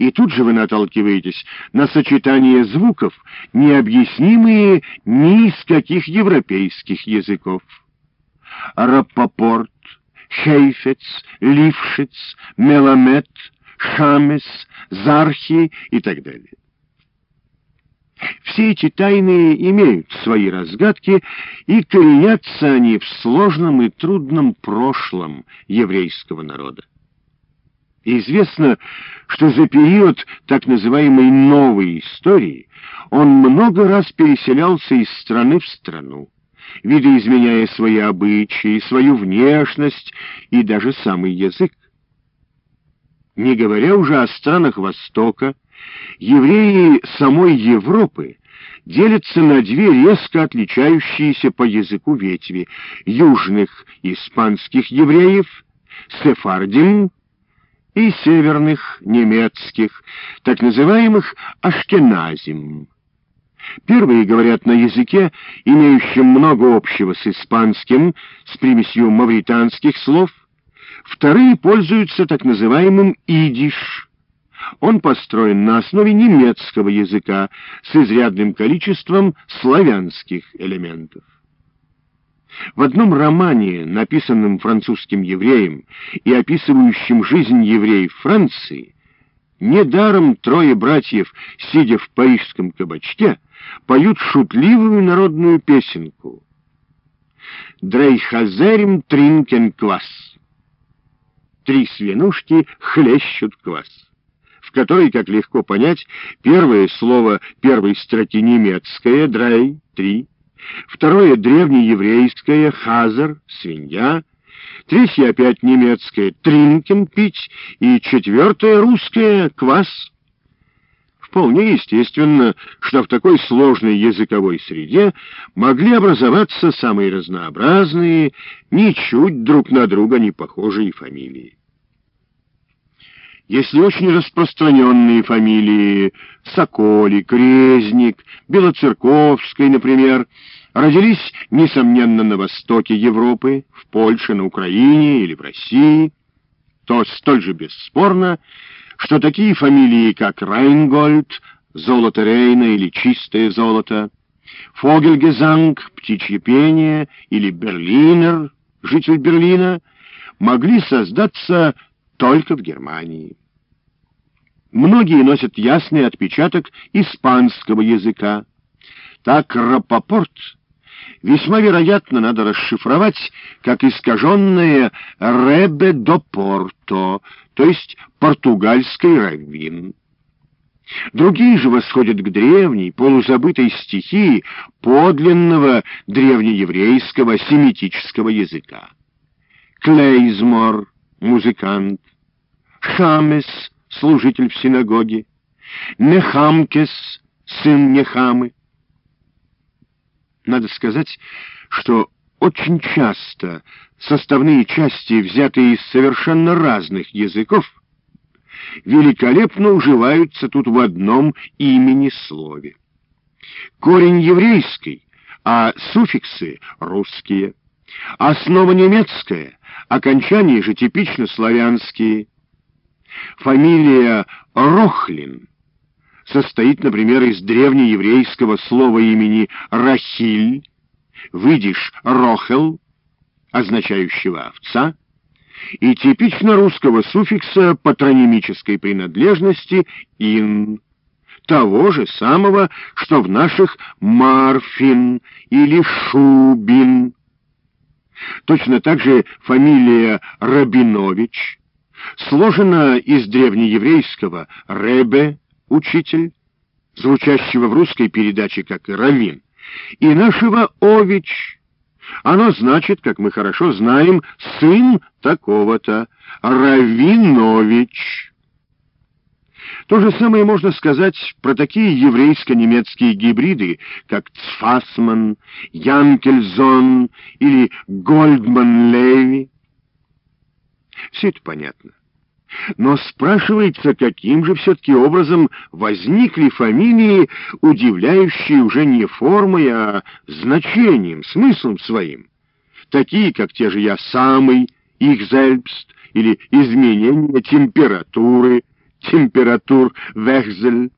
И тут же вы наталкиваетесь на сочетание звуков, необъяснимые ни из каких европейских языков. Рапопорт, Хейфец, Лившиц, Меламет, Шамес, Зархи и так далее. Все эти тайны имеют свои разгадки, и коренятся они в сложном и трудном прошлом еврейского народа. Известно, что за период так называемой «новой истории» он много раз переселялся из страны в страну, видоизменяя свои обычаи, свою внешность и даже самый язык. Не говоря уже о странах Востока, евреи самой Европы делятся на две резко отличающиеся по языку ветви южных испанских евреев, сефардим, и северных немецких, так называемых ашкеназим. Первые говорят на языке, имеющем много общего с испанским, с примесью мавританских слов, вторые пользуются так называемым идиш. Он построен на основе немецкого языка с изрядным количеством славянских элементов. В одном романе, написанном французским евреем и описывающем жизнь евреев Франции, недаром трое братьев, сидя в парижском кабачке, поют шутливую народную песенку. «Дрейхазерим тринкен квас» «Три свинушки хлещут квас» в которой, как легко понять, первое слово первой строки немецкое «дрей» — «три», второе древнееврейское «хазар» — «свинья», третье опять немецкое «тринкен» — «пить» и четвертое русское «квас». Вполне естественно, что в такой сложной языковой среде могли образоваться самые разнообразные, ничуть друг на друга не похожие фамилии. Если очень распространенные фамилии Соколик, Резник, Белоцерковский, например, родились, несомненно, на востоке Европы, в Польше, на Украине или в России, то столь же бесспорно, что такие фамилии, как Райнгольд, золото Рейна или чистое золото, Фогельгезанг, птичье пение или Берлинер, житель Берлина, могли создаться только в Германии. Многие носят ясный отпечаток испанского языка. Так Рапопорт весьма вероятно надо расшифровать как искаженное «ребе до порто», то есть португальский раввин. Другие же восходят к древней, полузабытой стихии подлинного древнееврейского семитического языка. Клейзмор, музыкант, Шамес — служитель в синагоге, Нехамкес, сын Нехамы. Надо сказать, что очень часто составные части, взятые из совершенно разных языков, великолепно уживаются тут в одном имени-слове. Корень еврейский, а суффиксы русские. Основа немецкая, окончания же типично славянские – Фамилия Рохлин состоит, например, из древнееврейского слова имени Рахиль, выйдешь Рохел, означающего овца, и типично русского суффикса патронимической принадлежности «ин», того же самого, что в наших «Марфин» или «Шубин». Точно так же фамилия Рабинович сложена из древнееврейского «ребе» — учитель, звучащего в русской передаче как «равин», и нашего «ович». Оно значит, как мы хорошо знаем, сын такого-то, Равинович. То же самое можно сказать про такие еврейско-немецкие гибриды, как Цфасман, Янкельзон или Гольдман-Леви. Все это понятно. Но спрашивается, каким же все-таки образом возникли фамилии, удивляющие уже не формой, а значением, смыслом своим, такие, как те же «я самый», «их зельбст» или «изменение температуры», температур Вехзель,